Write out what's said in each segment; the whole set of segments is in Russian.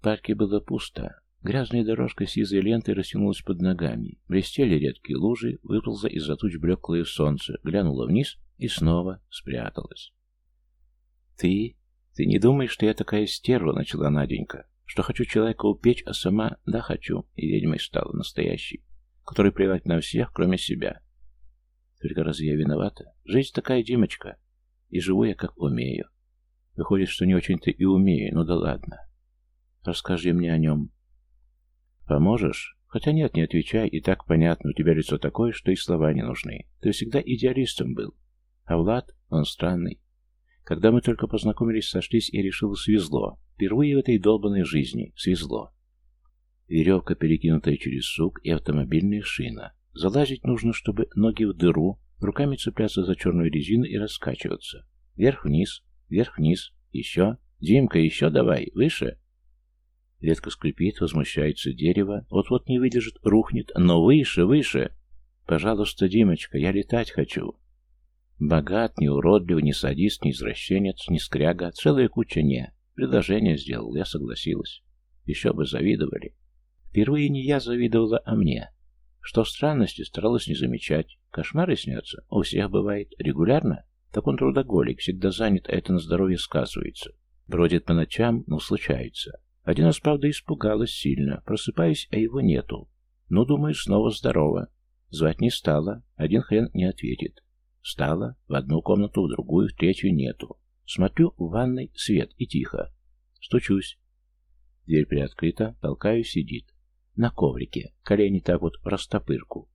Парке было пусто. Грязная дорожка сизой лентой растянулась под ногами. Блестели редкие лужи, выползло из-за туч блеклое солнце, глянуло вниз и снова спряталось. «Ты? Ты не думаешь, что я такая стерва?» — начала Наденька. «Что хочу человека упечь, а сама... Да, хочу. И ведьмой стала настоящей, который плевать на всех, кроме себя. Только разве я виновата? Жизнь такая, Димочка. И живу я как умею. Выходит, что не очень-то и умею, ну да ладно. Расскажи мне о нем. Поможешь? Хотя нет, не отвечай, и так понятно, у тебя лицо такое, что и слова не нужны. Ты всегда идеалистом был. А Влад, он странный. Когда мы только познакомились, сошлись, я решил, свезло. Впервые в этой долбанной жизни свезло. Веревка, перекинутая через сук, и автомобильная шина. Залазить нужно, чтобы ноги в дыру, руками цепляться за черную резину и раскачиваться. Вверх-вниз, вверх-вниз, еще. Димка, еще давай, выше. Ветка скрипит, возмущается дерево, вот-вот не выдержит, рухнет, но выше, выше. Пожалуйста, Димочка, я летать хочу. Богат, не уродлив, не садист, не извращенец, не скряга, целая куча «не». Предложение сделал, я согласилась. Еще бы завидовали. Впервые не я завидовала, а мне. Что странности старалась не замечать. Кошмары снятся. У всех бывает. Регулярно. Так он трудоголик, всегда занят, а это на здоровье сказывается. Бродит по ночам, но случается. Один раз, правда, испугалась сильно. Просыпаюсь, а его нету. Ну, думаю, снова здорово. Звать не стала. Один хрен не ответит. Встала, в одну комнату, в другую, в третью нету. Смотрю, в ванной свет и тихо. Стучусь. Дверь приоткрыта, толкаю, сидит. На коврике, колени так вот в растопырку.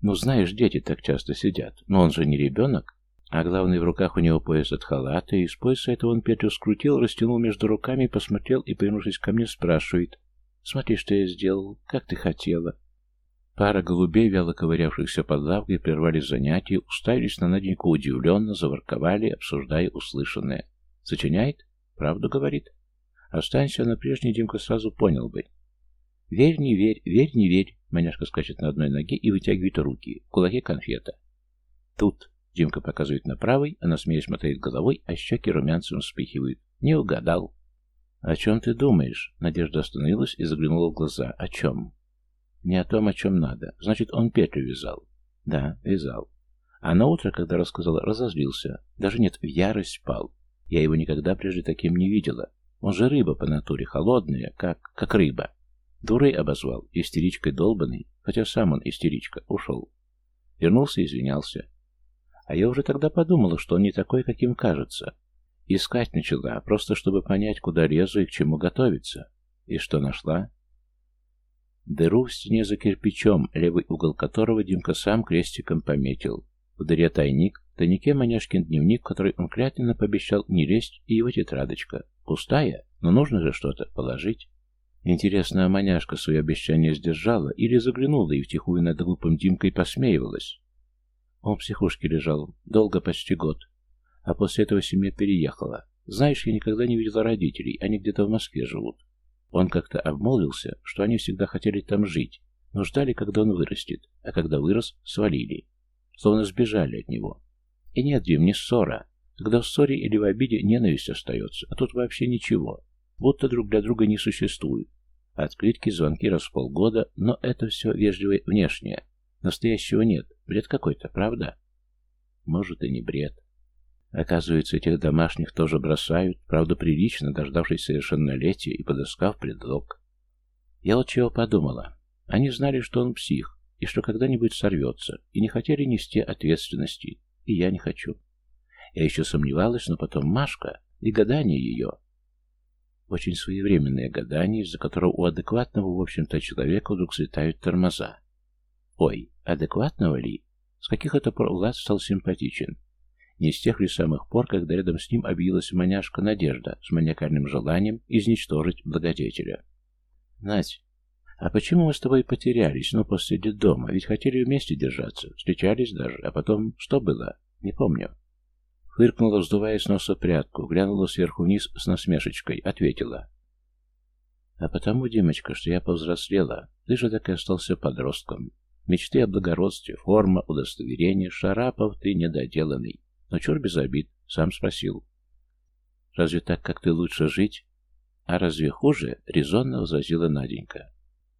Ну, знаешь, дети так часто сидят, но он же не ребенок. А главное, в руках у него пояс от халата, и из пояса этого он петлю скрутил, растянул между руками, посмотрел и, повернувшись ко мне, спрашивает. «Смотри, что я сделал, как ты хотела». Пара голубей, вяло ковырявшихся под лавкой, прервали занятия, уставились на Наденьку удивленно, заворковали, обсуждая услышанное. «Сочиняет? Правду говорит?» Останься на прежней, Димка сразу понял бы. «Верь, не верь, верь, не верь!» Маняшка скачет на одной ноге и вытягивает руки. В кулаке конфета. «Тут!» Димка показывает на правой, она смеясь мотает головой, а щеки румянцем вспыхивают. «Не угадал!» «О чем ты думаешь?» Надежда остановилась и заглянула в глаза. «О чем?» Не о том, о чем надо. Значит, он петлю вязал. Да, вязал. А на утро, когда рассказал, разозлился. Даже нет, в ярость пал. Я его никогда прежде таким не видела. Он же рыба по натуре, холодная, как, как рыба. Дурой обозвал, истеричкой долбанный, хотя сам он истеричка, ушел. Вернулся извинялся. А я уже тогда подумала, что он не такой, каким кажется. Искать начала, просто чтобы понять, куда лезу и к чему готовиться. И что нашла? Дыру в стене за кирпичом, левый угол которого Димка сам крестиком пометил. В дыре тайник, в тайнике Маняшкин дневник, который он клятвенно пообещал не лезть, и его тетрадочка. Пустая, но нужно же что-то положить. Интересно, а Маняшка свое обещание сдержала или заглянула и втихую над глупым Димкой посмеивалась? Он в психушке лежал, долго, почти год. А после этого семья переехала. Знаешь, я никогда не видела родителей, они где-то в Москве живут. Он как-то обмолвился, что они всегда хотели там жить, но ждали, когда он вырастет, а когда вырос, свалили. Словно сбежали от него. И нет, Дим, не ссора. Когда в ссоре или в обиде ненависть остается, а тут вообще ничего. Будто друг для друга не существует. Открытки, звонки раз в полгода, но это все вежливое внешнее. Настоящего нет. Бред какой-то, правда? Может и не бред. Оказывается, этих домашних тоже бросают, правда прилично, дождавшись совершеннолетия и подыскав предлог. Я вот чего подумала. Они знали, что он псих, и что когда-нибудь сорвется, и не хотели нести ответственности, и я не хочу. Я еще сомневалась, но потом Машка и гадание ее. Очень своевременное гадание, из-за которого у адекватного, в общем-то, человека вдруг слетают тормоза. Ой, адекватного ли? С каких это пор Влад стал симпатичен? Не с тех ли самых пор, когда рядом с ним объявилась маняшка Надежда с маниакальным желанием изничтожить благодетеля. «Надь, а почему мы с тобой потерялись, ну, после детдома? Ведь хотели вместе держаться, встречались даже, а потом что было? Не помню». Фыркнула, вздувая с носа прядку, глянула сверху вниз с насмешечкой, ответила. «А потому, Димочка, что я повзрослела, ты же так и остался подростком. Мечты о благородстве, форма, удостоверение, Шарапов, ты недоделанный. Но черт без обид, сам спросил. Разве так, как ты лучше жить? «А разве хуже?» — резонно возразила Наденька.